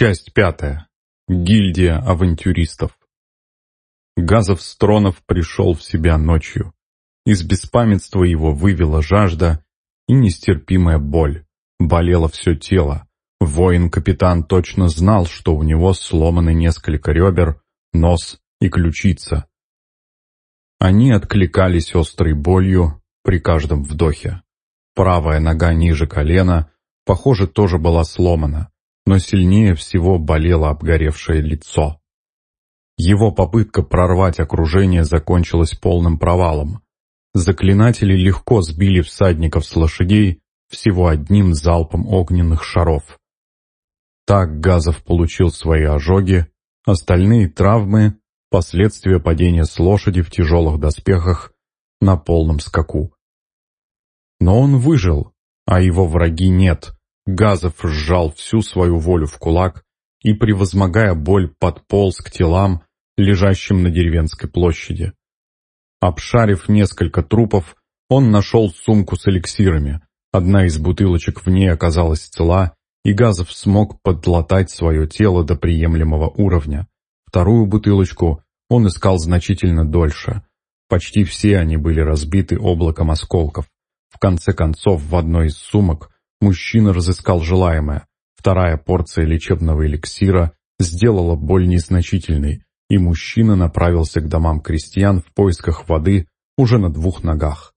Часть пятая. Гильдия авантюристов. Газов Стронов пришел в себя ночью. Из беспамятства его вывела жажда и нестерпимая боль. Болело все тело. Воин-капитан точно знал, что у него сломаны несколько ребер, нос и ключица. Они откликались острой болью при каждом вдохе. Правая нога ниже колена, похоже, тоже была сломана, но сильнее всего болело обгоревшее лицо. Его попытка прорвать окружение закончилась полным провалом. Заклинатели легко сбили всадников с лошадей всего одним залпом огненных шаров. Так Газов получил свои ожоги, остальные травмы – последствия падения с лошади в тяжелых доспехах на полном скаку. Но он выжил, а его враги нет. Газов сжал всю свою волю в кулак и, превозмогая боль, подполз к телам, лежащим на деревенской площади. Обшарив несколько трупов, он нашел сумку с эликсирами. Одна из бутылочек в ней оказалась цела, и Газов смог подлатать свое тело до приемлемого уровня. Вторую бутылочку он искал значительно дольше. Почти все они были разбиты облаком осколков. В конце концов, в одной из сумок мужчина разыскал желаемое. Вторая порция лечебного эликсира сделала боль незначительной, и мужчина направился к домам крестьян в поисках воды уже на двух ногах.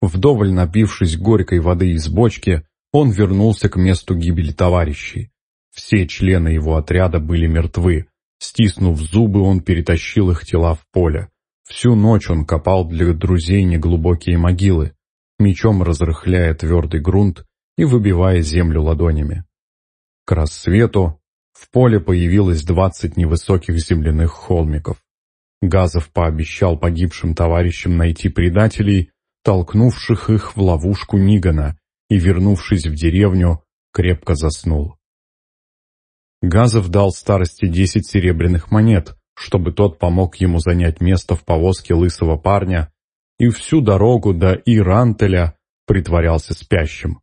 Вдоволь напившись горькой воды из бочки, он вернулся к месту гибели товарищей. Все члены его отряда были мертвы. Стиснув зубы, он перетащил их тела в поле. Всю ночь он копал для друзей неглубокие могилы, мечом разрыхляя твердый грунт и выбивая землю ладонями. К рассвету в поле появилось двадцать невысоких земляных холмиков. Газов пообещал погибшим товарищам найти предателей, толкнувших их в ловушку Нигана, и, вернувшись в деревню, крепко заснул. Газов дал старости десять серебряных монет, чтобы тот помог ему занять место в повозке лысого парня, и всю дорогу до Ирантеля притворялся спящим.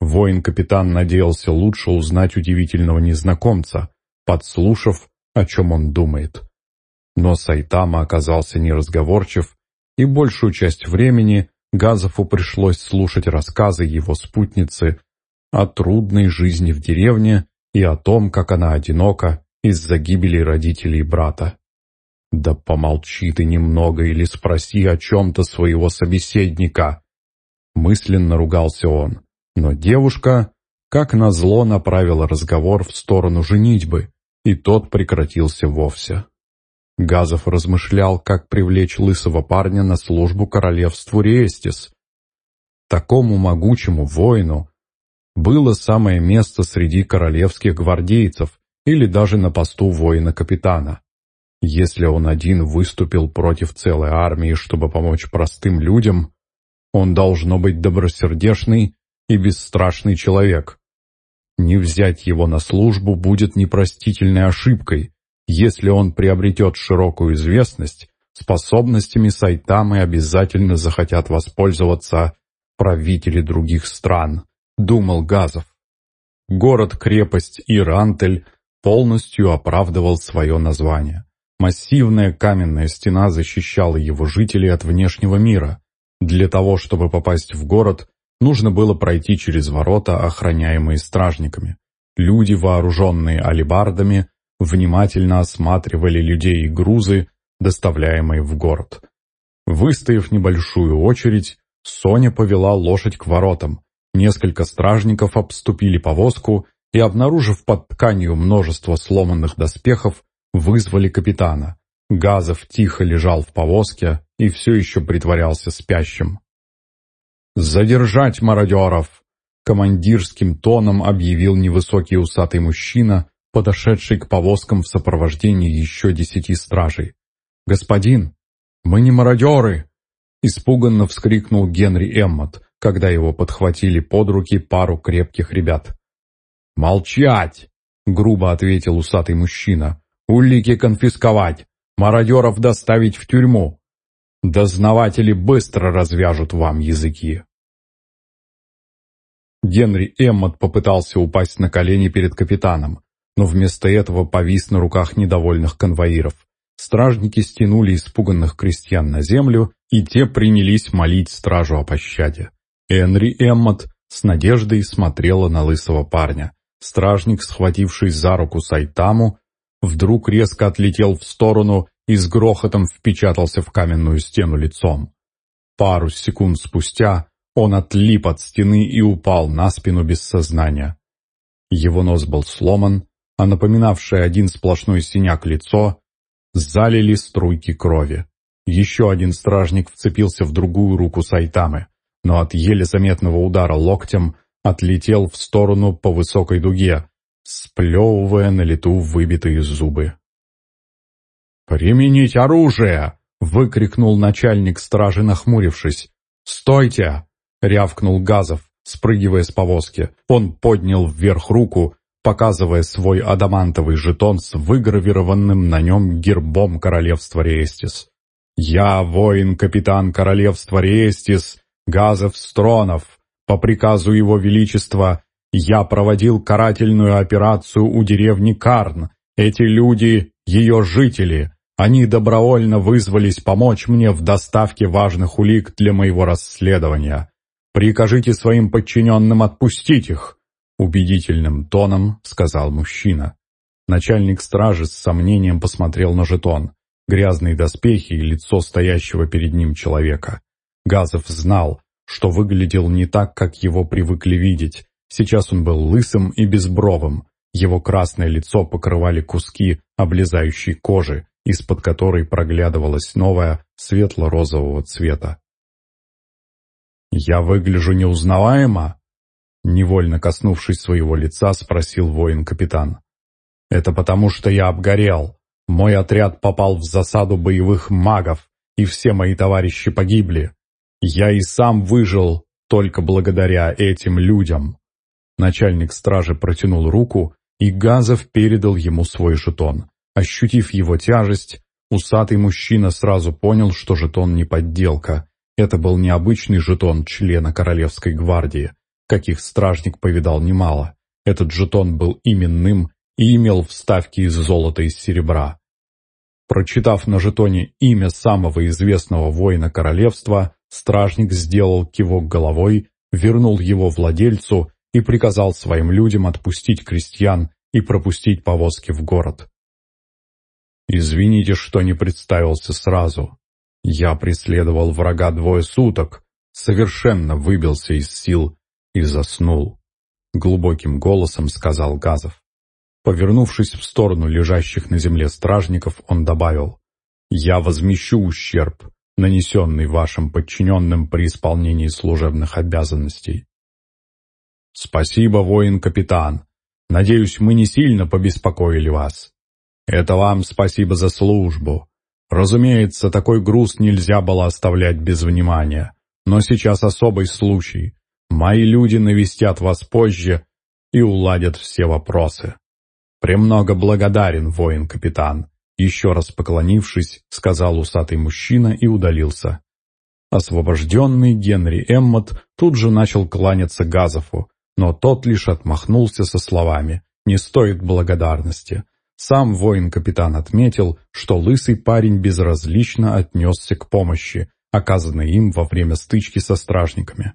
Воин-капитан надеялся лучше узнать удивительного незнакомца, подслушав, о чем он думает. Но Сайтама оказался неразговорчив, и большую часть времени Газову пришлось слушать рассказы его спутницы о трудной жизни в деревне и о том, как она одинока из-за гибели родителей брата. «Да помолчи ты немного или спроси о чем-то своего собеседника!» Мысленно ругался он. Но девушка, как назло, направила разговор в сторону женитьбы, и тот прекратился вовсе. Газов размышлял, как привлечь лысого парня на службу королевству Риестис. Такому могучему воину было самое место среди королевских гвардейцев или даже на посту воина-капитана. Если он один выступил против целой армии, чтобы помочь простым людям, он должно быть добросердечный и бесстрашный человек. Не взять его на службу будет непростительной ошибкой, если он приобретет широкую известность, способностями Сайтамы обязательно захотят воспользоваться правители других стран, думал Газов. Город-крепость Ирантель полностью оправдывал свое название. Массивная каменная стена защищала его жителей от внешнего мира. Для того, чтобы попасть в город, Нужно было пройти через ворота, охраняемые стражниками. Люди, вооруженные алебардами, внимательно осматривали людей и грузы, доставляемые в город. Выстояв небольшую очередь, Соня повела лошадь к воротам. Несколько стражников обступили повозку и, обнаружив под тканью множество сломанных доспехов, вызвали капитана. Газов тихо лежал в повозке и все еще притворялся спящим. «Задержать мародеров!» Командирским тоном объявил невысокий усатый мужчина, подошедший к повозкам в сопровождении еще десяти стражей. «Господин, мы не мародеры!» Испуганно вскрикнул Генри Эммот, когда его подхватили под руки пару крепких ребят. «Молчать!» — грубо ответил усатый мужчина. «Улики конфисковать! Мародеров доставить в тюрьму! Дознаватели быстро развяжут вам языки!» Генри Эммот попытался упасть на колени перед капитаном, но вместо этого повис на руках недовольных конвоиров. Стражники стянули испуганных крестьян на землю, и те принялись молить стражу о пощаде. Энри Эммот с надеждой смотрела на лысого парня. Стражник, схватившись за руку Сайтаму, вдруг резко отлетел в сторону и с грохотом впечатался в каменную стену лицом. Пару секунд спустя он отлип от стены и упал на спину без сознания. Его нос был сломан, а напоминавшее один сплошной синяк лицо залили струйки крови. Еще один стражник вцепился в другую руку Сайтамы, но от еле заметного удара локтем отлетел в сторону по высокой дуге, сплевывая на лету выбитые зубы. «Применить оружие!» — выкрикнул начальник стражи, нахмурившись. «Стойте!» — рявкнул Газов, спрыгивая с повозки. Он поднял вверх руку, показывая свой адамантовый жетон с выгравированным на нем гербом королевства Реестис. «Я, воин-капитан королевства Реестис, Газов Стронов, по приказу его величества, я проводил карательную операцию у деревни Карн. Эти люди — ее жители. Они добровольно вызвались помочь мне в доставке важных улик для моего расследования. Прикажите своим подчиненным отпустить их. Убедительным тоном сказал мужчина. Начальник стражи с сомнением посмотрел на жетон. Грязные доспехи и лицо стоящего перед ним человека. Газов знал, что выглядел не так, как его привыкли видеть. Сейчас он был лысым и безбровым. Его красное лицо покрывали куски облезающей кожи, из-под которой проглядывалась новая светло-розового цвета. «Я выгляжу неузнаваемо?» Невольно коснувшись своего лица, спросил воин-капитан. «Это потому, что я обгорел. Мой отряд попал в засаду боевых магов, и все мои товарищи погибли. Я и сам выжил только благодаря этим людям». Начальник стражи протянул руку, и Газов передал ему свой жетон. Ощутив его тяжесть, усатый мужчина сразу понял, что жетон не подделка. Это был необычный жетон члена Королевской гвардии каких стражник повидал немало. Этот жетон был именным и имел вставки из золота и серебра. Прочитав на жетоне имя самого известного воина королевства, стражник сделал кивок головой, вернул его владельцу и приказал своим людям отпустить крестьян и пропустить повозки в город. «Извините, что не представился сразу. Я преследовал врага двое суток, совершенно выбился из сил и заснул», — глубоким голосом сказал Газов. Повернувшись в сторону лежащих на земле стражников, он добавил, «Я возмещу ущерб, нанесенный вашим подчиненным при исполнении служебных обязанностей». «Спасибо, воин-капитан. Надеюсь, мы не сильно побеспокоили вас. Это вам спасибо за службу. Разумеется, такой груз нельзя было оставлять без внимания, но сейчас особый случай. Мои люди навестят вас позже и уладят все вопросы. Премного благодарен, воин-капитан. Еще раз поклонившись, сказал усатый мужчина и удалился. Освобожденный Генри Эммот тут же начал кланяться Газову, но тот лишь отмахнулся со словами «Не стоит благодарности». Сам воин-капитан отметил, что лысый парень безразлично отнесся к помощи, оказанной им во время стычки со стражниками.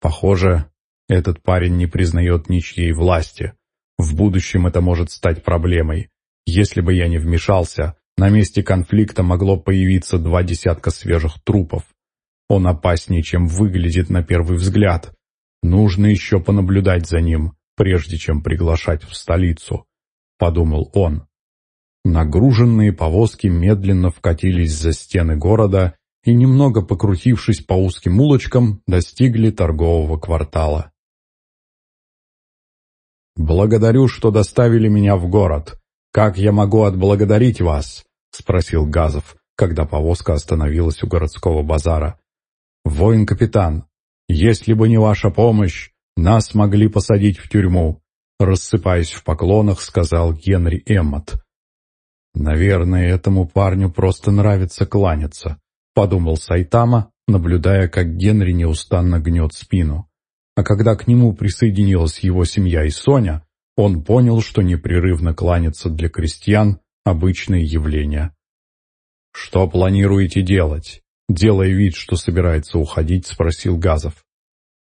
Похоже, этот парень не признает ничьей власти. В будущем это может стать проблемой. Если бы я не вмешался, на месте конфликта могло появиться два десятка свежих трупов. Он опаснее, чем выглядит на первый взгляд. Нужно еще понаблюдать за ним, прежде чем приглашать в столицу, — подумал он. Нагруженные повозки медленно вкатились за стены города и, немного покрутившись по узким улочкам, достигли торгового квартала. «Благодарю, что доставили меня в город. Как я могу отблагодарить вас?» — спросил Газов, когда повозка остановилась у городского базара. «Воин-капитан, если бы не ваша помощь, нас могли посадить в тюрьму», — рассыпаясь в поклонах, сказал Генри Эммот. «Наверное, этому парню просто нравится кланяться», подумал Сайтама, наблюдая, как Генри неустанно гнет спину. А когда к нему присоединилась его семья и Соня, Он понял, что непрерывно кланяться для крестьян – обычное явление. «Что планируете делать?» Делая вид, что собирается уходить, спросил Газов.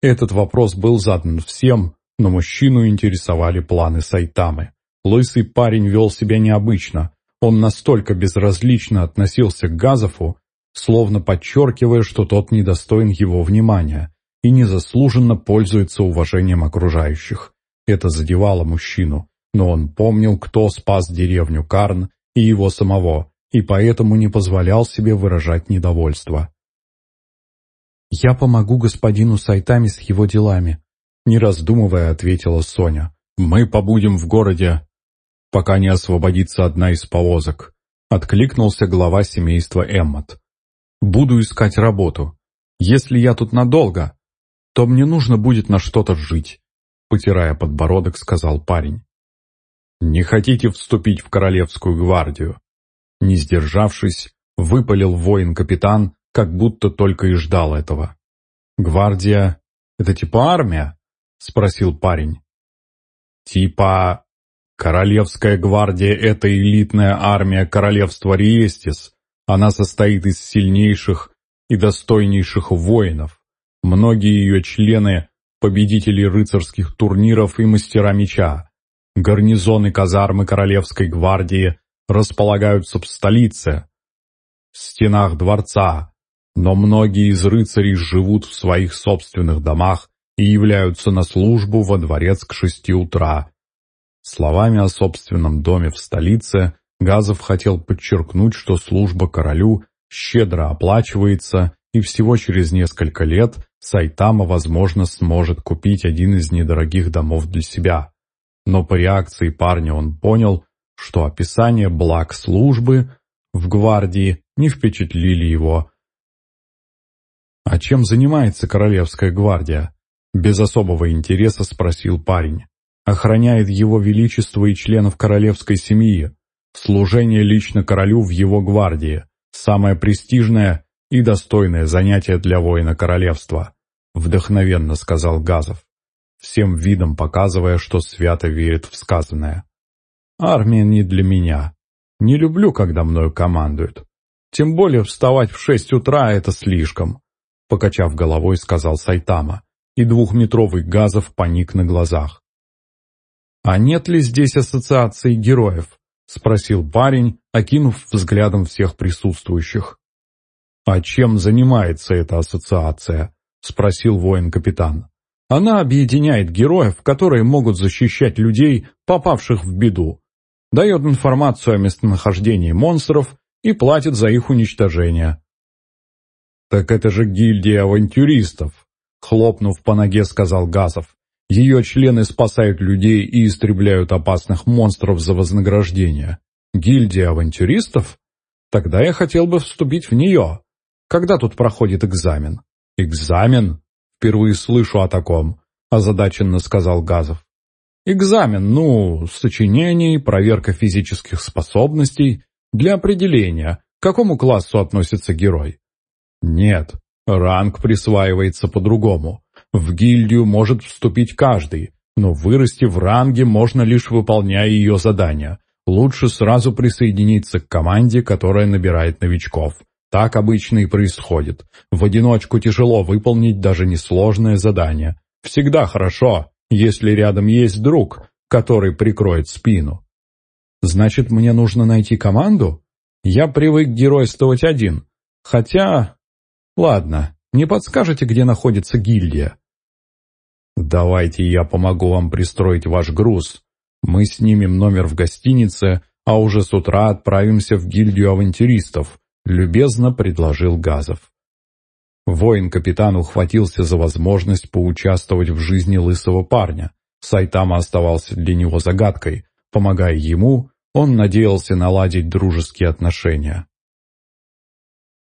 Этот вопрос был задан всем, но мужчину интересовали планы Сайтамы. Лысый парень вел себя необычно. Он настолько безразлично относился к Газову, словно подчеркивая, что тот недостоин его внимания и незаслуженно пользуется уважением окружающих. Это задевало мужчину, но он помнил, кто спас деревню Карн и его самого, и поэтому не позволял себе выражать недовольство. «Я помогу господину Сайтами с его делами», — не раздумывая ответила Соня. «Мы побудем в городе, пока не освободится одна из повозок», — откликнулся глава семейства Эммот. «Буду искать работу. Если я тут надолго, то мне нужно будет на что-то жить», — потирая подбородок, сказал парень. «Не хотите вступить в Королевскую гвардию?» Не сдержавшись, выпалил воин-капитан, как будто только и ждал этого. «Гвардия — это типа армия?» — спросил парень. «Типа Королевская гвардия — это элитная армия королевства Риестис. Она состоит из сильнейших и достойнейших воинов. Многие ее члены — победители рыцарских турниров и мастера меча. Гарнизоны казармы Королевской гвардии располагаются в столице, в стенах дворца, но многие из рыцарей живут в своих собственных домах и являются на службу во дворец к шести утра. Словами о собственном доме в столице Газов хотел подчеркнуть, что служба королю щедро оплачивается, и всего через несколько лет Сайтама, возможно, сможет купить один из недорогих домов для себя. Но по реакции парня он понял, что описание благ службы в гвардии не впечатлили его. «А чем занимается Королевская гвардия?» Без особого интереса спросил парень. «Охраняет его величество и членов королевской семьи. Служение лично королю в его гвардии. Самое престижное и достойное занятие для воина королевства», вдохновенно сказал Газов, всем видом показывая, что свято верит в сказанное. Армия не для меня. Не люблю, когда мною командуют. Тем более вставать в шесть утра — это слишком», — покачав головой, сказал Сайтама, и двухметровый газов паник на глазах. «А нет ли здесь ассоциации героев?» — спросил парень, окинув взглядом всех присутствующих. «А чем занимается эта ассоциация?» — спросил воин-капитан. «Она объединяет героев, которые могут защищать людей, попавших в беду дает информацию о местонахождении монстров и платит за их уничтожение. «Так это же гильдия авантюристов», — хлопнув по ноге, сказал Газов. «Ее члены спасают людей и истребляют опасных монстров за вознаграждение. Гильдия авантюристов? Тогда я хотел бы вступить в нее. Когда тут проходит экзамен?» «Экзамен? Впервые слышу о таком», — озадаченно сказал Газов. Экзамен, ну, сочинений, проверка физических способностей для определения, к какому классу относится герой. Нет, ранг присваивается по-другому. В гильдию может вступить каждый, но вырасти в ранге можно лишь выполняя ее задания. Лучше сразу присоединиться к команде, которая набирает новичков. Так обычно и происходит. В одиночку тяжело выполнить даже несложное задание. Всегда хорошо, если рядом есть друг, который прикроет спину. Значит, мне нужно найти команду? Я привык геройствовать один. Хотя... Ладно, не подскажете, где находится гильдия? Давайте я помогу вам пристроить ваш груз. Мы снимем номер в гостинице, а уже с утра отправимся в гильдию авантюристов, любезно предложил Газов. Воин-капитан ухватился за возможность поучаствовать в жизни лысого парня. Сайтама оставался для него загадкой. Помогая ему, он надеялся наладить дружеские отношения.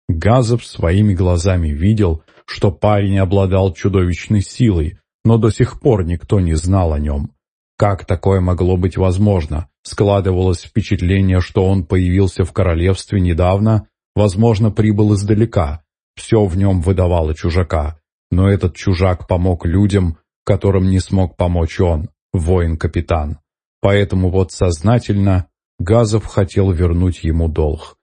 Газов своими глазами видел, что парень обладал чудовищной силой, но до сих пор никто не знал о нем. Как такое могло быть возможно? Складывалось впечатление, что он появился в королевстве недавно, возможно, прибыл издалека, все в нем выдавало чужака, но этот чужак помог людям, которым не смог помочь он, воин-капитан. поэтому вот сознательно Газов хотел вернуть ему долг.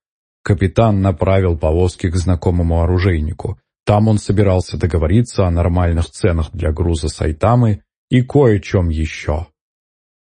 Капитан направил повозки к знакомому оружейнику. Там он собирался договориться о нормальных ценах для груза Сайтамы и кое-чем еще.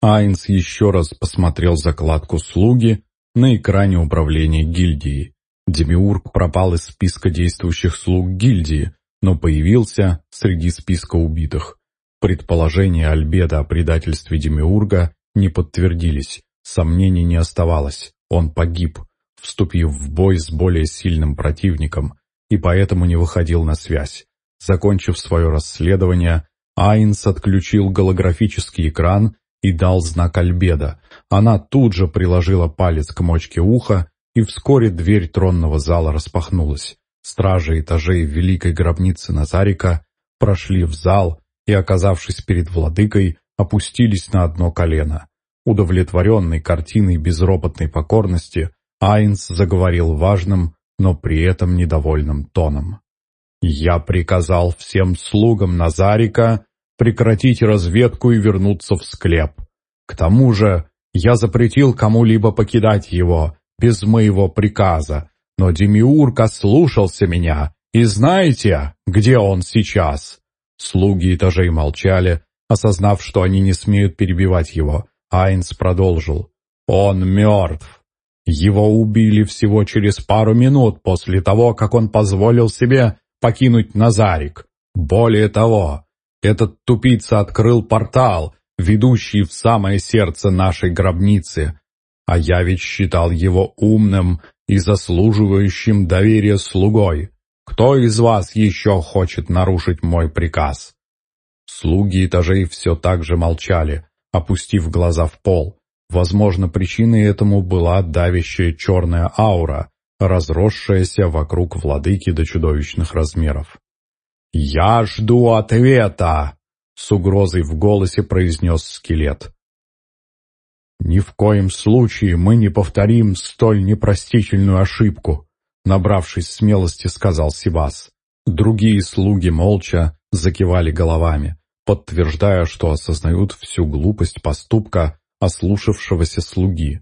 Айнс еще раз посмотрел закладку «Слуги» на экране управления гильдии. Демиург пропал из списка действующих слуг гильдии, но появился среди списка убитых. Предположения Альбеда о предательстве Демиурга не подтвердились, сомнений не оставалось, он погиб, вступив в бой с более сильным противником, и поэтому не выходил на связь. Закончив свое расследование, Айнс отключил голографический экран и дал знак Альбеда. Она тут же приложила палец к мочке уха, и вскоре дверь тронного зала распахнулась. Стражи этажей великой гробницы Назарика прошли в зал и, оказавшись перед владыкой, опустились на одно колено. Удовлетворенный картиной безропотной покорности, Айнс заговорил важным, но при этом недовольным тоном. «Я приказал всем слугам Назарика прекратить разведку и вернуться в склеп. К тому же я запретил кому-либо покидать его без моего приказа, но Демиург ослушался меня, и знаете, где он сейчас?» Слуги этажей молчали, осознав, что они не смеют перебивать его. Айнс продолжил. «Он мертв. Его убили всего через пару минут после того, как он позволил себе покинуть Назарик. Более того, этот тупица открыл портал, ведущий в самое сердце нашей гробницы, а я ведь считал его умным и заслуживающим доверия слугой. Кто из вас еще хочет нарушить мой приказ?» Слуги этажей все так же молчали, опустив глаза в пол. Возможно, причиной этому была давящая черная аура, разросшаяся вокруг владыки до чудовищных размеров. «Я жду ответа!» — с угрозой в голосе произнес скелет. «Ни в коем случае мы не повторим столь непростительную ошибку», — набравшись смелости, сказал Сибас. Другие слуги молча закивали головами, подтверждая, что осознают всю глупость поступка ослушавшегося слуги.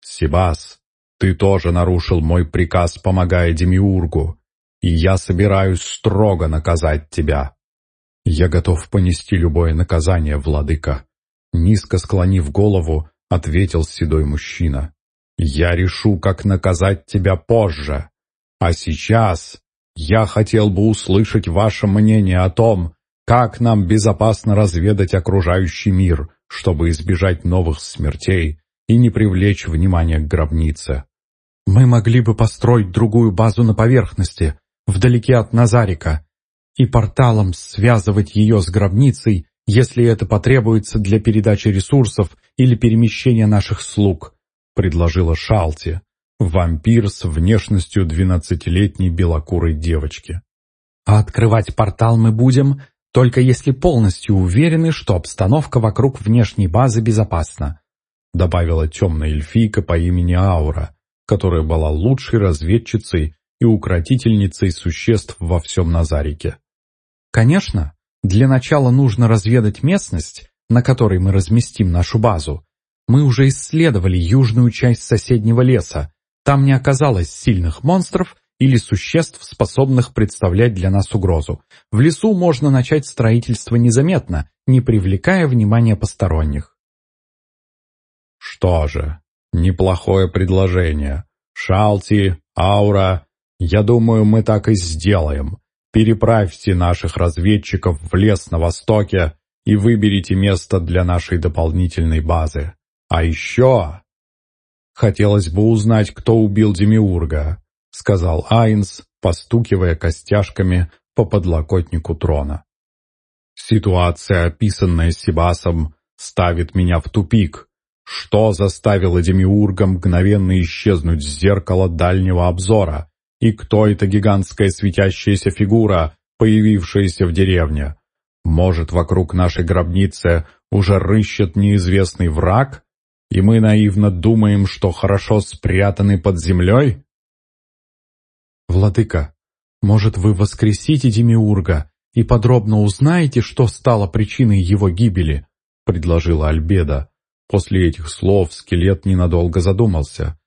«Сибас, ты тоже нарушил мой приказ, помогая Демиургу, и я собираюсь строго наказать тебя. Я готов понести любое наказание, владыка». Низко склонив голову, ответил седой мужчина. «Я решу, как наказать тебя позже. А сейчас я хотел бы услышать ваше мнение о том, как нам безопасно разведать окружающий мир, чтобы избежать новых смертей и не привлечь внимание к гробнице. Мы могли бы построить другую базу на поверхности, вдалеке от Назарика, и порталом связывать ее с гробницей, если это потребуется для передачи ресурсов или перемещения наших слуг», — предложила Шалти, вампир с внешностью двенадцатилетней белокурой девочки. «А открывать портал мы будем, только если полностью уверены, что обстановка вокруг внешней базы безопасна», добавила темная эльфийка по имени Аура, которая была лучшей разведчицей и укротительницей существ во всем Назарике. «Конечно, для начала нужно разведать местность, на которой мы разместим нашу базу. Мы уже исследовали южную часть соседнего леса. Там не оказалось сильных монстров или существ, способных представлять для нас угрозу. В лесу можно начать строительство незаметно, не привлекая внимания посторонних. Что же, неплохое предложение. Шалти, Аура, я думаю, мы так и сделаем. Переправьте наших разведчиков в лес на востоке и выберите место для нашей дополнительной базы. А еще... Хотелось бы узнать, кто убил Демиурга, сказал Айнс, постукивая костяшками по подлокотнику трона. Ситуация, описанная Сибасом, ставит меня в тупик. Что заставило Демиурга мгновенно исчезнуть с зеркала дальнего обзора? И кто эта гигантская светящаяся фигура, появившаяся в деревне? Может, вокруг нашей гробницы уже рыщет неизвестный враг, и мы наивно думаем, что хорошо спрятаны под землей? «Владыка, может, вы воскресите Демиурга и подробно узнаете, что стало причиной его гибели?» — предложила Альбеда. После этих слов скелет ненадолго задумался.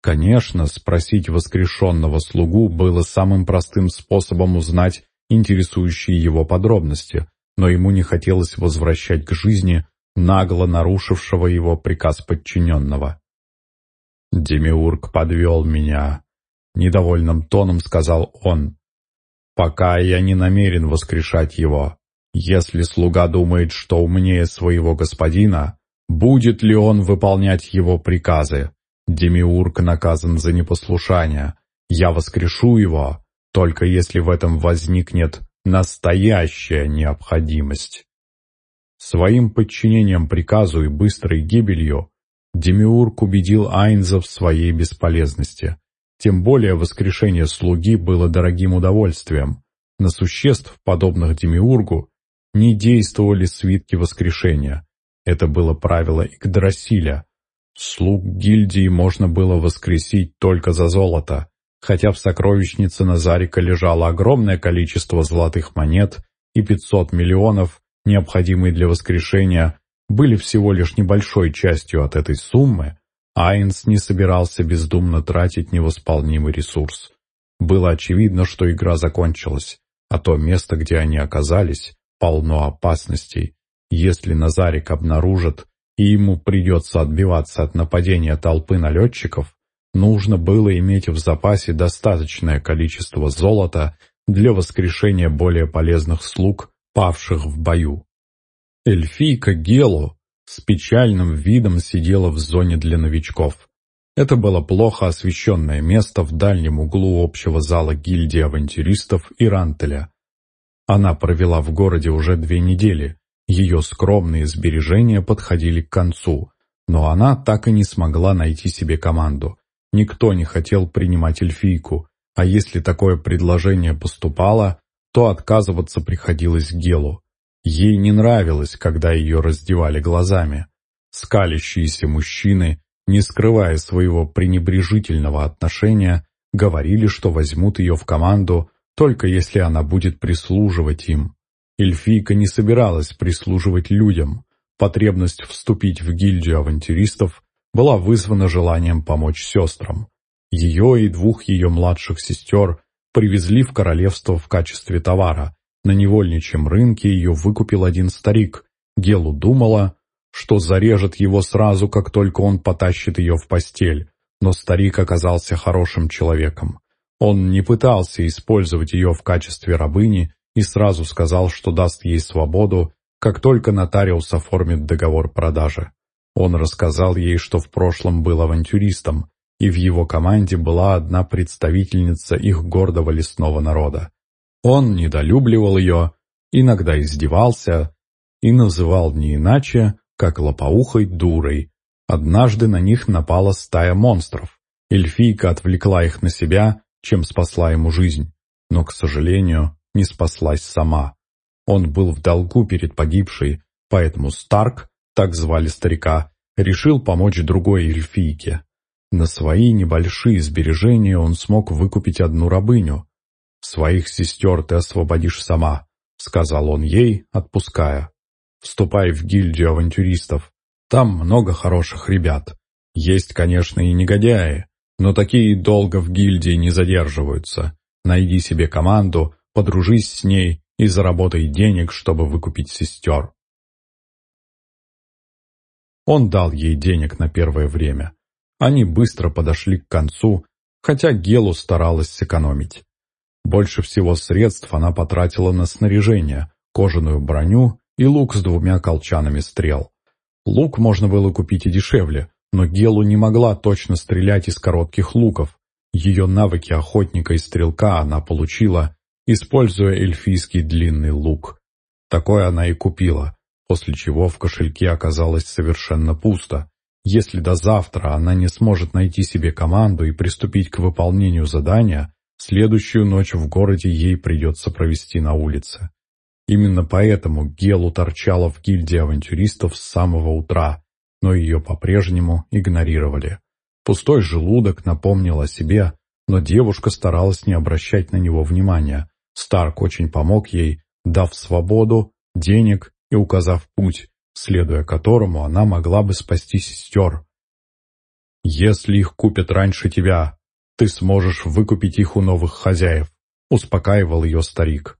Конечно, спросить воскрешенного слугу было самым простым способом узнать интересующие его подробности, но ему не хотелось возвращать к жизни нагло нарушившего его приказ подчиненного. «Демиург подвел меня», — недовольным тоном сказал он. «Пока я не намерен воскрешать его. Если слуга думает, что умнее своего господина, будет ли он выполнять его приказы? Демиург наказан за непослушание. Я воскрешу его, только если в этом возникнет настоящая необходимость». Своим подчинением приказу и быстрой гибелью Демиург убедил Айнза в своей бесполезности. Тем более воскрешение слуги было дорогим удовольствием. На существ, подобных Демиургу, не действовали свитки воскрешения. Это было правило Игдрасиля. Слуг гильдии можно было воскресить только за золото, хотя в сокровищнице Назарика лежало огромное количество золотых монет и 500 миллионов, необходимые для воскрешения, были всего лишь небольшой частью от этой суммы, Айнс не собирался бездумно тратить невосполнимый ресурс. Было очевидно, что игра закончилась, а то место, где они оказались, полно опасностей. Если Назарик обнаружит, и ему придется отбиваться от нападения толпы налетчиков, нужно было иметь в запасе достаточное количество золота для воскрешения более полезных слуг, павших в бою. Эльфийка Гелу с печальным видом сидела в зоне для новичков. Это было плохо освещенное место в дальнем углу общего зала гильдии авантюристов Ирантеля. Она провела в городе уже две недели, ее скромные сбережения подходили к концу, но она так и не смогла найти себе команду. Никто не хотел принимать эльфийку, а если такое предложение поступало, то отказываться приходилось Гелу. Ей не нравилось, когда ее раздевали глазами. Скалящиеся мужчины, не скрывая своего пренебрежительного отношения, говорили, что возьмут ее в команду, только если она будет прислуживать им. Эльфийка не собиралась прислуживать людям. Потребность вступить в гильдию авантюристов была вызвана желанием помочь сестрам. Ее и двух ее младших сестер привезли в королевство в качестве товара, на невольничьем рынке ее выкупил один старик. Гелу думала, что зарежет его сразу, как только он потащит ее в постель. Но старик оказался хорошим человеком. Он не пытался использовать ее в качестве рабыни и сразу сказал, что даст ей свободу, как только нотариус оформит договор продажи. Он рассказал ей, что в прошлом был авантюристом, и в его команде была одна представительница их гордого лесного народа. Он недолюбливал ее, иногда издевался и называл не иначе, как лопоухой дурой. Однажды на них напала стая монстров. Эльфийка отвлекла их на себя, чем спасла ему жизнь, но, к сожалению, не спаслась сама. Он был в долгу перед погибшей, поэтому Старк, так звали старика, решил помочь другой эльфийке. На свои небольшие сбережения он смог выкупить одну рабыню, «Своих сестер ты освободишь сама», — сказал он ей, отпуская. «Вступай в гильдию авантюристов. Там много хороших ребят. Есть, конечно, и негодяи, но такие долго в гильдии не задерживаются. Найди себе команду, подружись с ней и заработай денег, чтобы выкупить сестер». Он дал ей денег на первое время. Они быстро подошли к концу, хотя Гелу старалась сэкономить. Больше всего средств она потратила на снаряжение, кожаную броню и лук с двумя колчанами стрел. Лук можно было купить и дешевле, но Гелу не могла точно стрелять из коротких луков. Ее навыки охотника и стрелка она получила, используя эльфийский длинный лук. Такое она и купила, после чего в кошельке оказалось совершенно пусто. Если до завтра она не сможет найти себе команду и приступить к выполнению задания, Следующую ночь в городе ей придется провести на улице. Именно поэтому Гелу торчала в гильдии авантюристов с самого утра, но ее по-прежнему игнорировали. Пустой желудок напомнил о себе, но девушка старалась не обращать на него внимания. Старк очень помог ей, дав свободу, денег и указав путь, следуя которому она могла бы спасти сестер. «Если их купят раньше тебя, ты сможешь выкупить их у новых хозяев», — успокаивал ее старик.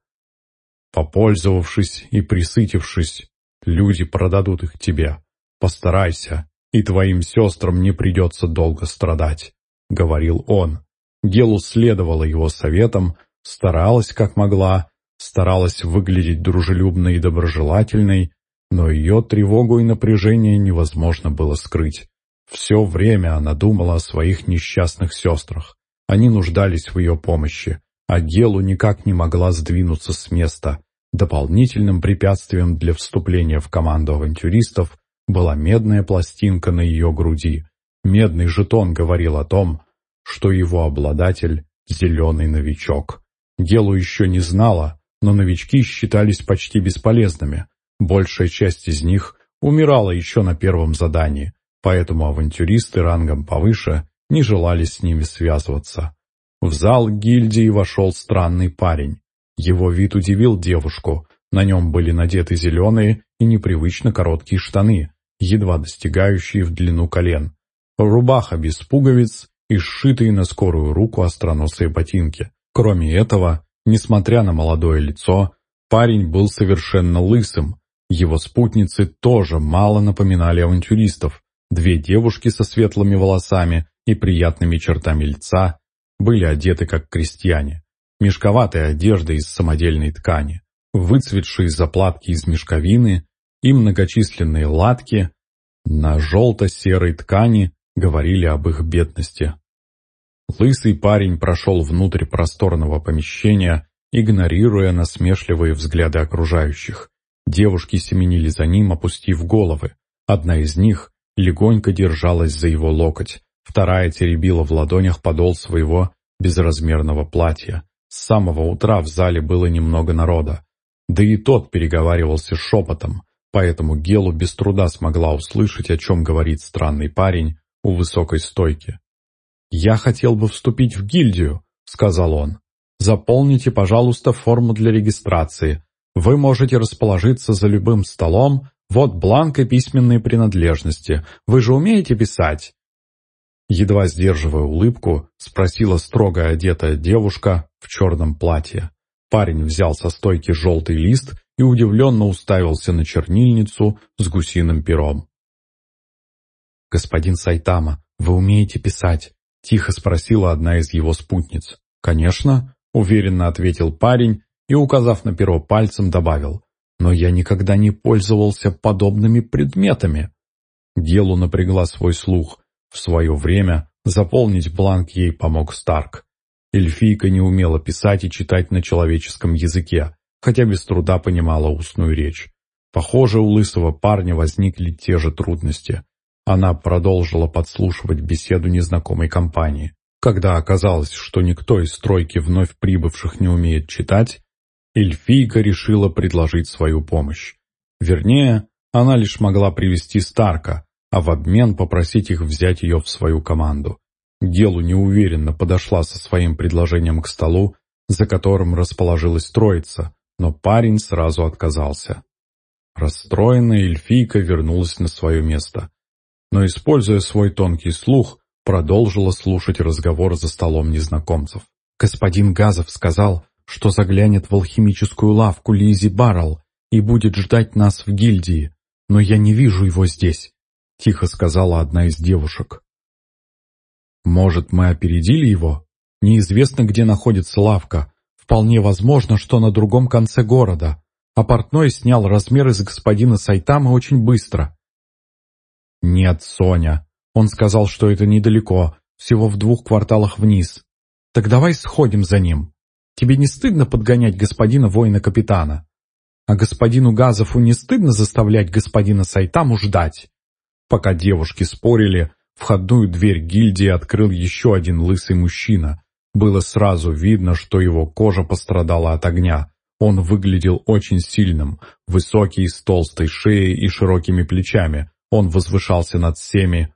«Попользовавшись и присытившись, люди продадут их тебе. Постарайся, и твоим сестрам не придется долго страдать», — говорил он. Гелу следовала его советам, старалась как могла, старалась выглядеть дружелюбной и доброжелательной, но ее тревогу и напряжение невозможно было скрыть. Все время она думала о своих несчастных сестрах. Они нуждались в ее помощи, а Гелу никак не могла сдвинуться с места. Дополнительным препятствием для вступления в команду авантюристов была медная пластинка на ее груди. Медный жетон говорил о том, что его обладатель — зеленый новичок. Гелу еще не знала, но новички считались почти бесполезными. Большая часть из них умирала еще на первом задании, поэтому авантюристы рангом повыше не желали с ними связываться. В зал гильдии вошел странный парень. Его вид удивил девушку. На нем были надеты зеленые и непривычно короткие штаны, едва достигающие в длину колен. Рубаха без пуговиц и сшитые на скорую руку остроносые ботинки. Кроме этого, несмотря на молодое лицо, парень был совершенно лысым. Его спутницы тоже мало напоминали авантюристов. Две девушки со светлыми волосами и приятными чертами лица были одеты как крестьяне. Мешковатая одежда из самодельной ткани, выцветшие заплатки из мешковины и многочисленные латки на желто-серой ткани говорили об их бедности. Лысый парень прошел внутрь просторного помещения, игнорируя насмешливые взгляды окружающих. Девушки семенили за ним, опустив головы. Одна из них легонько держалась за его локоть, вторая теребила в ладонях подол своего безразмерного платья. С самого утра в зале было немного народа. Да и тот переговаривался шепотом, поэтому Гелу без труда смогла услышать, о чем говорит странный парень у высокой стойки. «Я хотел бы вступить в гильдию», — сказал он. «Заполните, пожалуйста, форму для регистрации. Вы можете расположиться за любым столом. Вот бланк и письменные принадлежности. Вы же умеете писать?» Едва сдерживая улыбку, спросила строго одетая девушка в черном платье. Парень взял со стойки желтый лист и удивленно уставился на чернильницу с гусиным пером. «Господин Сайтама, вы умеете писать?» — тихо спросила одна из его спутниц. «Конечно», — уверенно ответил парень и, указав на перо пальцем, добавил. «Но я никогда не пользовался подобными предметами». Делу напрягла свой слух. В свое время заполнить бланк ей помог Старк. Эльфийка не умела писать и читать на человеческом языке, хотя без труда понимала устную речь. Похоже, у лысого парня возникли те же трудности. Она продолжила подслушивать беседу незнакомой компании. Когда оказалось, что никто из стройки вновь прибывших не умеет читать, эльфийка решила предложить свою помощь. Вернее, она лишь могла привести Старка, а в обмен попросить их взять ее в свою команду. Гелу неуверенно подошла со своим предложением к столу, за которым расположилась троица, но парень сразу отказался. Расстроенная эльфийка вернулась на свое место но, используя свой тонкий слух, продолжила слушать разговор за столом незнакомцев. «Господин Газов сказал, что заглянет в алхимическую лавку Лизи Баррелл и будет ждать нас в гильдии, но я не вижу его здесь», — тихо сказала одна из девушек. «Может, мы опередили его? Неизвестно, где находится лавка. Вполне возможно, что на другом конце города. А портной снял размеры с господина Сайтама очень быстро. «Нет, Соня. Он сказал, что это недалеко, всего в двух кварталах вниз. Так давай сходим за ним. Тебе не стыдно подгонять господина воина-капитана? А господину Газову не стыдно заставлять господина Сайтаму ждать?» Пока девушки спорили, входную дверь гильдии открыл еще один лысый мужчина. Было сразу видно, что его кожа пострадала от огня. Он выглядел очень сильным, высокий, с толстой шеей и широкими плечами. Он возвышался над всеми,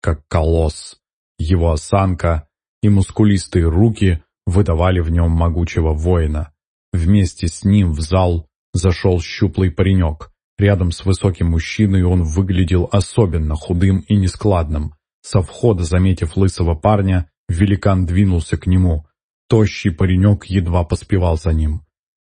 как колосс. Его осанка и мускулистые руки выдавали в нем могучего воина. Вместе с ним в зал зашел щуплый паренек. Рядом с высоким мужчиной он выглядел особенно худым и нескладным. Со входа, заметив лысого парня, великан двинулся к нему. Тощий паренек едва поспевал за ним.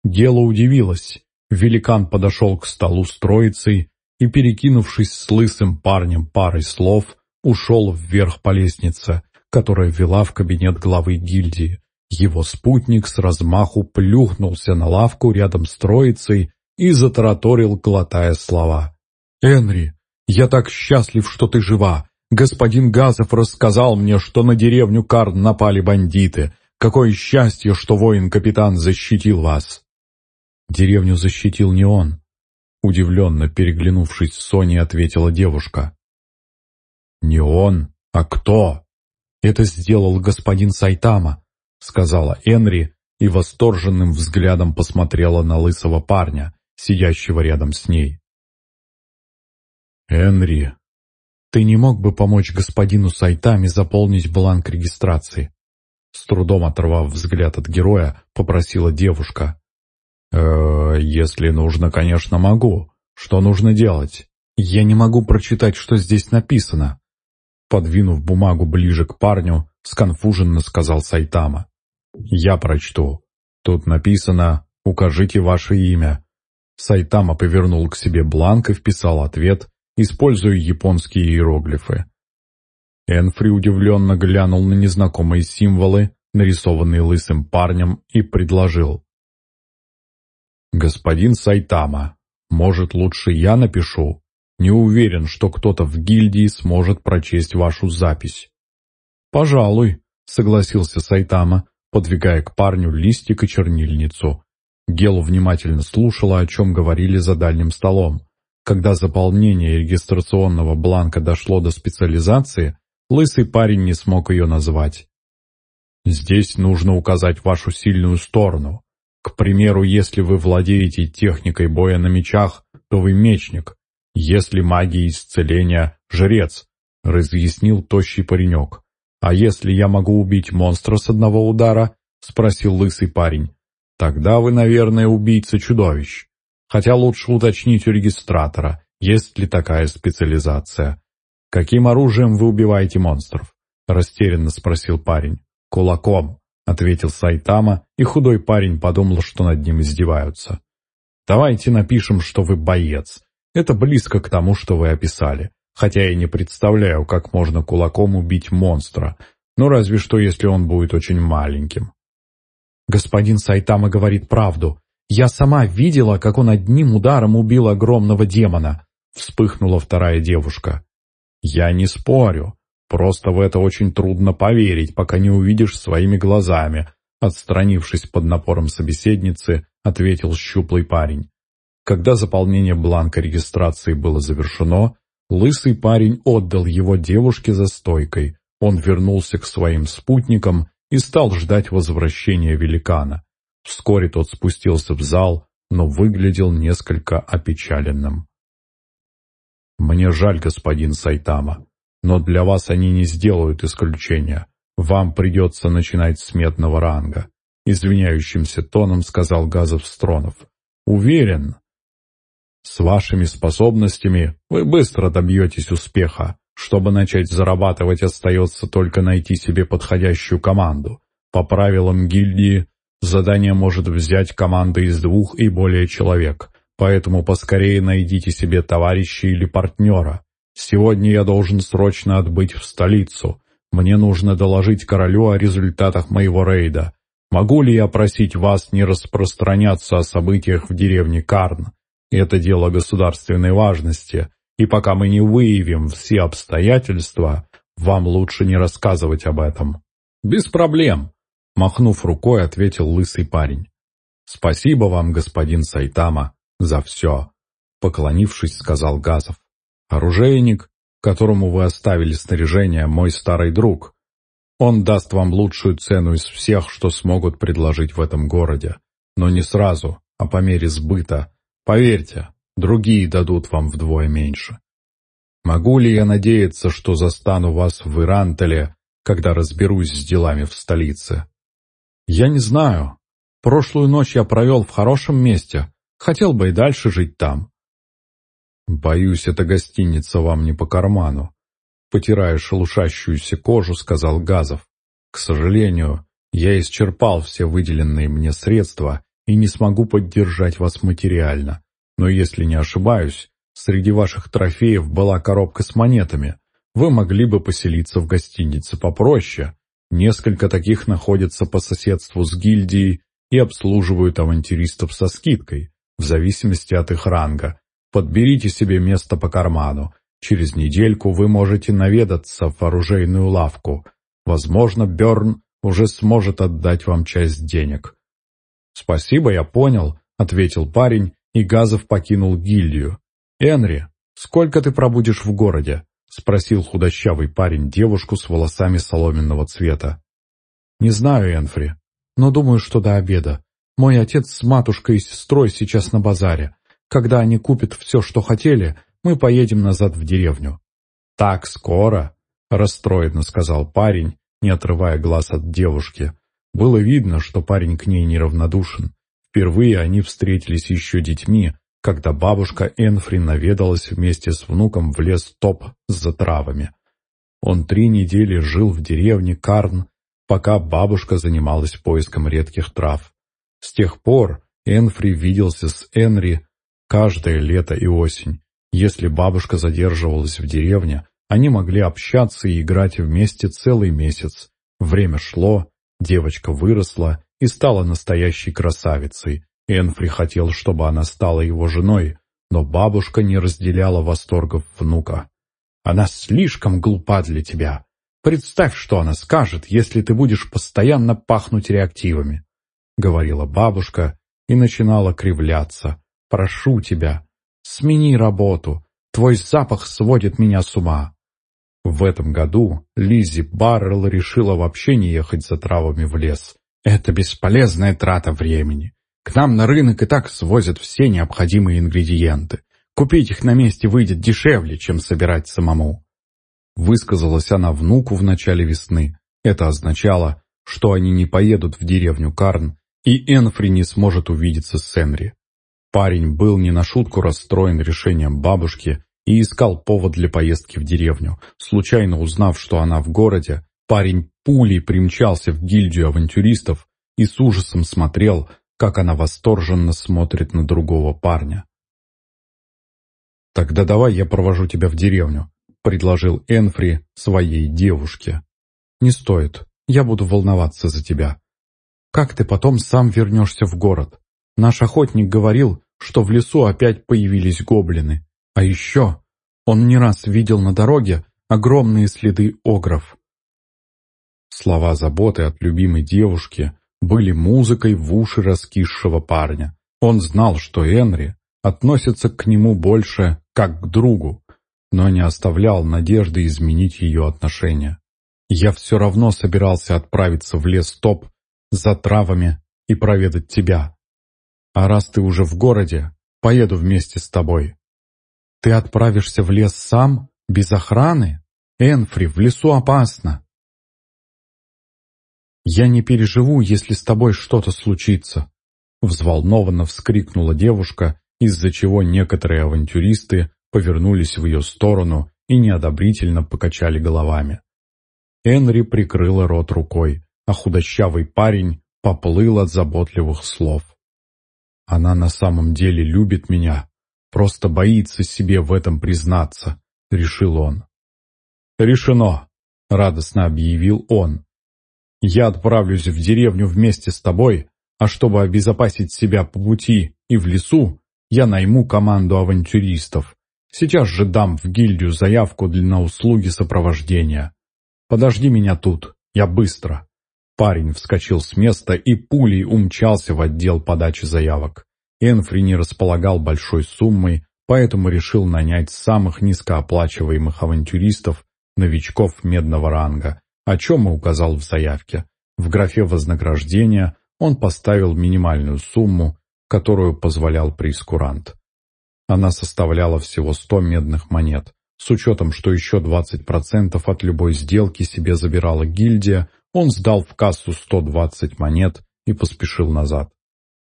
Дело удивилось. Великан подошел к столу с троицей и, перекинувшись с лысым парнем парой слов, ушел вверх по лестнице, которая вела в кабинет главы гильдии. Его спутник с размаху плюхнулся на лавку рядом с троицей и затараторил, глотая слова. «Энри, я так счастлив, что ты жива. Господин Газов рассказал мне, что на деревню Карн напали бандиты. Какое счастье, что воин-капитан защитил вас!» Деревню защитил не он. Удивленно переглянувшись с ответила девушка. «Не он, а кто?» «Это сделал господин Сайтама», — сказала Энри и восторженным взглядом посмотрела на лысого парня, сидящего рядом с ней. «Энри, ты не мог бы помочь господину Сайтами заполнить бланк регистрации?» С трудом оторвав взгляд от героя, попросила девушка. «Э, если нужно, конечно, могу. Что нужно делать? Я не могу прочитать, что здесь написано». Подвинув бумагу ближе к парню, сконфуженно сказал Сайтама. «Я прочту. Тут написано «Укажите ваше имя». Сайтама повернул к себе бланк и вписал ответ, используя японские иероглифы. Энфри удивленно глянул на незнакомые символы, нарисованные лысым парнем, и предложил. «Господин Сайтама, может, лучше я напишу? Не уверен, что кто-то в гильдии сможет прочесть вашу запись». «Пожалуй», — согласился Сайтама, подвигая к парню листик и чернильницу. Гел внимательно слушала, о чем говорили за дальним столом. Когда заполнение регистрационного бланка дошло до специализации, лысый парень не смог ее назвать. «Здесь нужно указать вашу сильную сторону. К примеру, если вы владеете техникой боя на мечах, то вы мечник. Если магией исцеления — жрец», — разъяснил тощий паренек. «А если я могу убить монстра с одного удара?» — спросил лысый парень. «Тогда вы, наверное, убийца-чудовищ. Хотя лучше уточнить у регистратора, есть ли такая специализация. Каким оружием вы убиваете монстров?» — растерянно спросил парень. «Кулаком», — ответил Сайтама, и худой парень подумал, что над ним издеваются. «Давайте напишем, что вы боец. Это близко к тому, что вы описали. Хотя я не представляю, как можно кулаком убить монстра. Ну, разве что, если он будет очень маленьким». «Господин Сайтама говорит правду. Я сама видела, как он одним ударом убил огромного демона», — вспыхнула вторая девушка. «Я не спорю. Просто в это очень трудно поверить, пока не увидишь своими глазами», отстранившись под напором собеседницы, ответил щуплый парень. Когда заполнение бланка регистрации было завершено, лысый парень отдал его девушке за стойкой. Он вернулся к своим спутникам и стал ждать возвращения великана. Вскоре тот спустился в зал, но выглядел несколько опечаленным. «Мне жаль, господин Сайтама, но для вас они не сделают исключения. Вам придется начинать с медного ранга», — извиняющимся тоном сказал Газов Стронов. «Уверен, с вашими способностями вы быстро добьетесь успеха. Чтобы начать зарабатывать, остается только найти себе подходящую команду. По правилам гильдии, задание может взять команда из двух и более человек, поэтому поскорее найдите себе товарища или партнера. Сегодня я должен срочно отбыть в столицу. Мне нужно доложить королю о результатах моего рейда. Могу ли я просить вас не распространяться о событиях в деревне Карн? Это дело государственной важности, и пока мы не выявим все обстоятельства, вам лучше не рассказывать об этом». «Без проблем», — махнув рукой, ответил лысый парень. «Спасибо вам, господин Сайтама, за все», — поклонившись, сказал Газов. «Оружейник, которому вы оставили снаряжение, мой старый друг. Он даст вам лучшую цену из всех, что смогут предложить в этом городе, но не сразу, а по мере сбыта, Поверьте, другие дадут вам вдвое меньше. Могу ли я надеяться, что застану вас в Ирантеле, когда разберусь с делами в столице? Я не знаю. Прошлую ночь я провел в хорошем месте. Хотел бы и дальше жить там. «Боюсь, эта гостиница вам не по карману», — потирая шелушащуюся кожу, сказал Газов. «К сожалению, я исчерпал все выделенные мне средства и не смогу поддержать вас материально. Но если не ошибаюсь, среди ваших трофеев была коробка с монетами. Вы могли бы поселиться в гостинице попроще. Несколько таких находятся по соседству с гильдией и обслуживают авантюристов со скидкой, в зависимости от их ранга. Подберите себе место по карману. Через недельку вы можете наведаться в оружейную лавку. Возможно, Бёрн уже сможет отдать вам часть денег. «Спасибо, я понял», — ответил парень, и Газов покинул гильдию. «Энри, сколько ты пробудешь в городе?» — спросил худощавый парень девушку с волосами соломенного цвета. «Не знаю, Энфри, но думаю, что до обеда. Мой отец с матушкой и сестрой сейчас на базаре. Когда они купят все, что хотели, мы поедем назад в деревню». «Так скоро?» — расстроенно сказал парень, не отрывая глаз от девушки. Было видно, что парень к ней неравнодушен. Впервые они встретились еще детьми, когда бабушка Энфри наведалась вместе с внуком в лес Топ за травами. Он три недели жил в деревне Карн, пока бабушка занималась поиском редких трав. С тех пор Энфри виделся с Энри каждое лето и осень. Если бабушка задерживалась в деревне, они могли общаться и играть вместе целый месяц. Время шло, девочка выросла и стала настоящей красавицей. Энфри хотел, чтобы она стала его женой, но бабушка не разделяла восторгов внука. «Она слишком глупа для тебя. Представь, что она скажет, если ты будешь постоянно пахнуть реактивами», — говорила бабушка и начинала кривляться. «Прошу тебя, смени работу. Твой запах сводит меня с ума». В этом году Лиззи Баррелл решила вообще не ехать за травами в лес. Это бесполезная трата времени. К нам на рынок и так свозят все необходимые ингредиенты. Купить их на месте выйдет дешевле, чем собирать самому. Высказалась она внуку в начале весны. Это означало, что они не поедут в деревню Карн, и Энфри не сможет увидеться с Энри. Парень был не на шутку расстроен решением бабушки и искал повод для поездки в деревню. Случайно узнав, что она в городе, парень пулей примчался в гильдию авантюристов и с ужасом смотрел, как она восторженно смотрит на другого парня. «Тогда давай я провожу тебя в деревню», — предложил Энфри своей девушке. «Не стоит, я буду волноваться за тебя. Как ты потом сам вернешься в город? Наш охотник говорил, что в лесу опять появились гоблины. А еще он не раз видел на дороге огромные следы огров. Слова заботы от любимой девушки были музыкой в уши раскисшего парня. Он знал, что Энри относится к нему больше как к другу, но не оставлял надежды изменить ее отношения. Я все равно собирался отправиться в лес Топ за травами и проведать тебя. А раз ты уже в городе, поеду вместе с тобой. Ты отправишься в лес сам, без охраны? Энфри, в лесу опасно. Я не переживу, если с тобой что-то случится. Взволнованно вскрикнула девушка, из-за чего некоторые авантюристы повернулись в ее сторону и неодобрительно покачали головами. Энри прикрыла рот рукой, а худощавый парень поплыл от заботливых слов. «Она на самом деле любит меня», Просто боится себе в этом признаться, решил он. «Решено», — радостно объявил он. «Я отправлюсь в деревню вместе с тобой, а чтобы обезопасить себя по пути и в лесу, я найму команду авантюристов. Сейчас же дам в гильдию заявку для на услуги сопровождения. Подожди меня тут, я быстро». Парень вскочил с места и пулей умчался в отдел подачи заявок. Энфри не располагал большой суммой, поэтому решил нанять самых низкооплачиваемых авантюристов, новичков медного ранга, о чем и указал в заявке. В графе вознаграждения он поставил минимальную сумму, которую позволял прескурант. Она составляла всего 100 медных монет. С учетом, что еще 20% от любой сделки себе забирала гильдия, он сдал в кассу 120 монет и поспешил назад.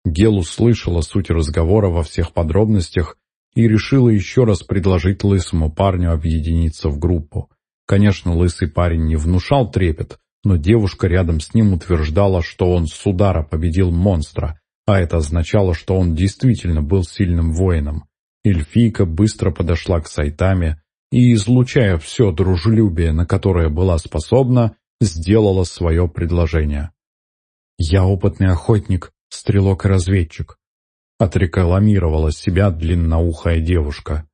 Гел услышала суть разговора во всех подробностях и решила еще раз предложить лысому парню объединиться в группу. Конечно, лысый парень не внушал трепет, но девушка рядом с ним утверждала, что он с удара победил монстра, а это означало, что он действительно был сильным воином. Эльфийка быстро подошла к Сайтаме и, излучая все дружелюбие, на которое была способна, сделала свое предложение. «Я опытный охотник, стрелок и разведчик», — отрекламировала себя длинноухая девушка.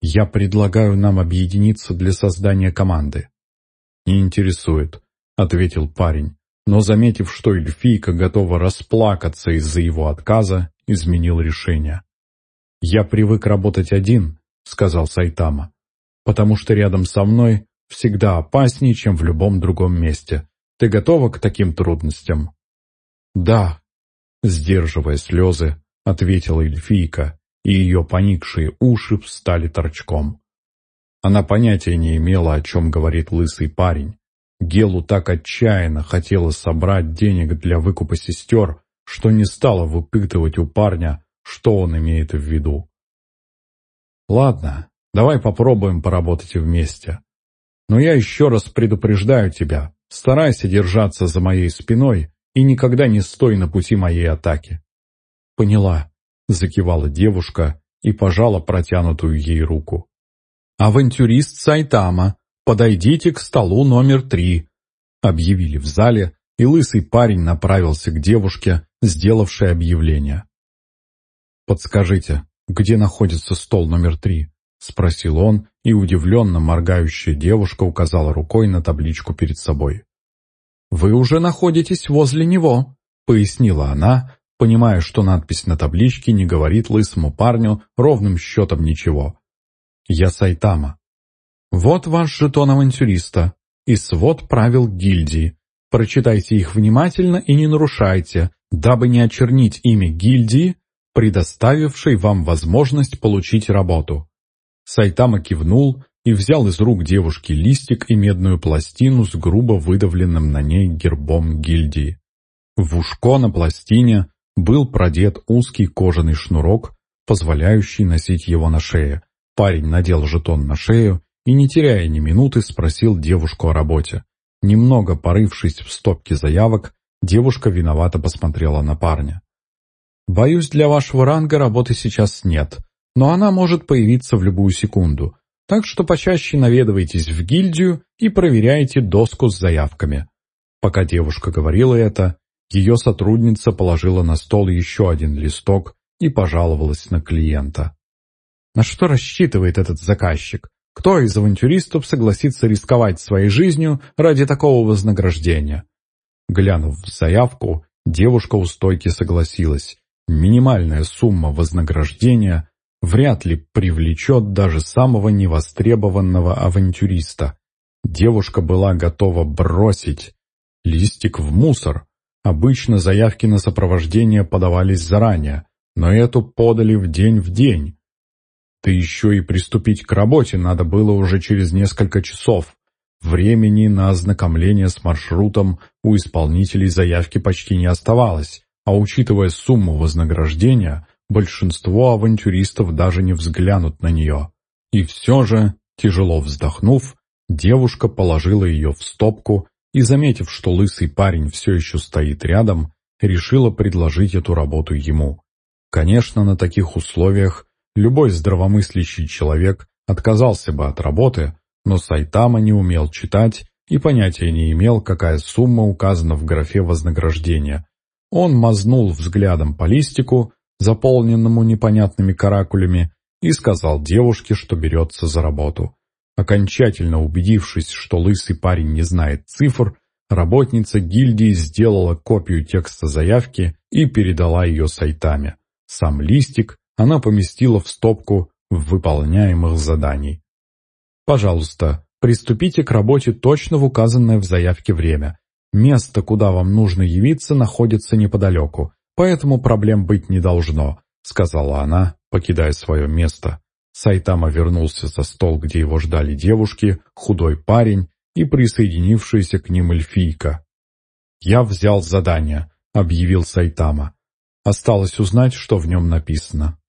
«Я предлагаю нам объединиться для создания команды». «Не интересует», — ответил парень, но, заметив, что эльфийка готова расплакаться из-за его отказа, изменил решение. «Я привык работать один», — сказал Сайтама, «потому что рядом со мной всегда опаснее, чем в любом другом месте. Ты готова к таким трудностям?» «Да», — сдерживая слезы, ответила эльфийка, и ее поникшие уши встали торчком. Она понятия не имела, о чем говорит лысый парень. Гелу так отчаянно хотела собрать денег для выкупа сестер, что не стала выпытывать у парня, что он имеет в виду. «Ладно, давай попробуем поработать вместе. Но я еще раз предупреждаю тебя, старайся держаться за моей спиной и никогда не стой на пути моей атаки». «Поняла», — закивала девушка и пожала протянутую ей руку. «Авантюрист Сайтама, подойдите к столу номер три», — объявили в зале, и лысый парень направился к девушке, сделавшей объявление. «Подскажите, где находится стол номер три?» — спросил он, и удивленно моргающая девушка указала рукой на табличку перед собой. «Вы уже находитесь возле него», — пояснила она, понимая, что надпись на табличке не говорит лысому парню ровным счетом ничего. «Я Сайтама». «Вот ваш жетон авантюриста и свод правил гильдии. Прочитайте их внимательно и не нарушайте, дабы не очернить имя гильдии предоставившей вам возможность получить работу. Сайтама кивнул и взял из рук девушки листик и медную пластину с грубо выдавленным на ней гербом гильдии. В ушко на пластине был продет узкий кожаный шнурок, позволяющий носить его на шее. Парень надел жетон на шею и, не теряя ни минуты, спросил девушку о работе. Немного порывшись в стопке заявок, девушка виновато посмотрела на парня. Боюсь, для вашего ранга работы сейчас нет, но она может появиться в любую секунду. Так что почаще наведывайтесь в гильдию и проверяйте доску с заявками. Пока девушка говорила это, ее сотрудница положила на стол еще один листок и пожаловалась на клиента. На что рассчитывает этот заказчик? Кто из авантюристов согласится рисковать своей жизнью ради такого вознаграждения? Глянув в заявку, девушка у стойки согласилась, Минимальная сумма вознаграждения вряд ли привлечет даже самого невостребованного авантюриста. Девушка была готова бросить листик в мусор. Обычно заявки на сопровождение подавались заранее, но эту подали в день в день. Да еще и приступить к работе надо было уже через несколько часов. Времени на ознакомление с маршрутом у исполнителей заявки почти не оставалось, а учитывая сумму вознаграждения, большинство авантюристов даже не взглянут на нее. И все же, тяжело вздохнув, девушка положила ее в стопку и, заметив, что лысый парень все еще стоит рядом, решила предложить эту работу ему. Конечно, на таких условиях любой здравомыслящий человек отказался бы от работы, но Сайтама не умел читать и понятия не имел, какая сумма указана в графе вознаграждения, он мазнул взглядом по листику, заполненному непонятными каракулями, и сказал девушке, что берется за работу. Окончательно убедившись, что лысый парень не знает цифр, работница гильдии сделала копию текста заявки и передала ее сайтами. Сам листик она поместила в стопку выполняемых заданий. «Пожалуйста, приступите к работе точно в указанное в заявке время. Место, куда вам нужно явиться, находится неподалеку, поэтому проблем быть не должно», — сказала она, покидая свое место. Сайтама вернулся за стол, где его ждали девушки, худой парень и присоединившаяся к ним эльфийка. «Я взял задание», — объявил Сайтама. «Осталось узнать, что в нем написано».